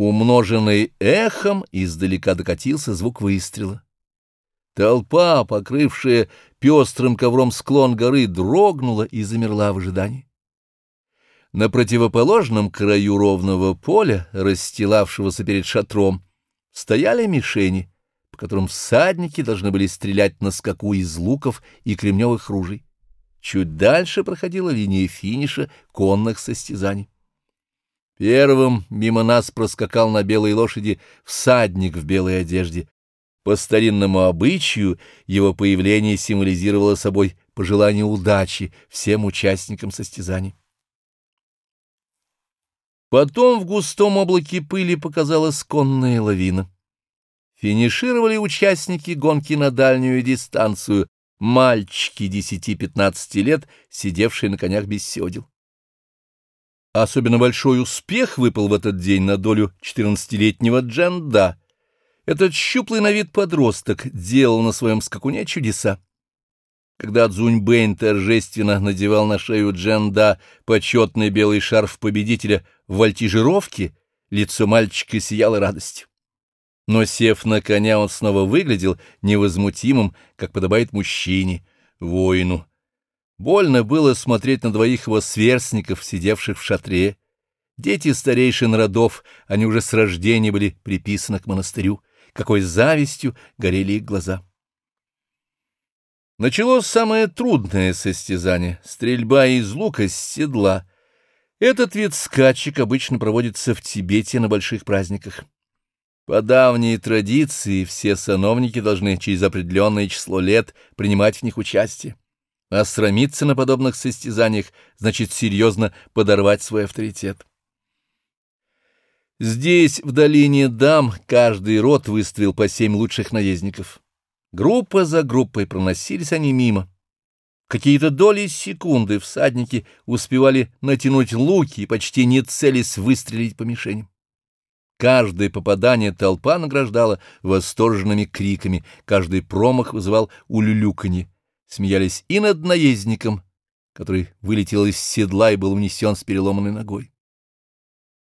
Умноженный эхом, издалека докатился звук выстрела. Толпа, покрывшая пестрым ковром склон горы, дрогнула и замерла в ожидании. На противоположном краю ровного поля, расстилавшегося перед шатром, стояли мишени, по которым всадники должны были стрелять на скаку из луков и кремневых ружей. Чуть дальше проходила линия финиша конных состязаний. Первым мимо нас проскакал на белой лошади всадник в белой одежде. По старинному обычаю его появление символизировало собой пожелание удачи всем участникам состязаний. Потом в густом облаке пыли показалась конная лавина. Финишировали участники гонки на дальнюю дистанцию, мальчики 10-15 лет, сидевшие на конях без седел. Особенно большой успех выпал в этот день на долю 14-летнего Джанда. Этот щуплый на вид подросток делал на своем скакуне чудеса. Когда Цзуньбэнь торжественно надевал на шею Джанда почетный белый шарф победителя в вольтижировке, лицо мальчика сияло радостью. Но, сев на коня, он снова выглядел невозмутимым, как подобает мужчине, воину. Больно было смотреть на двоих его сверстников, сидевших в шатре. Дети старейшин родов, они уже с рождения были приписаны к монастырю. Какой завистью горели их глаза. Началось самое трудное состязание — стрельба из лука с седла. Этот вид скачек обычно проводится в Тибете на больших праздниках. По давней традиции все сановники должны через определенное число лет принимать в них участие. А срамиться на подобных состязаниях значит серьезно подорвать свой авторитет. Здесь, в долине дам, каждый род выставил по семь лучших наездников. Группа за группой проносились они мимо. Какие-то доли секунды всадники успевали натянуть луки и почти не целясь выстрелить по мишеням. Каждое попадание толпа награждала восторженными криками, каждый промах вызывал улюлюканье смеялись и над наездником, который вылетел из седла и был унесен с переломанной ногой.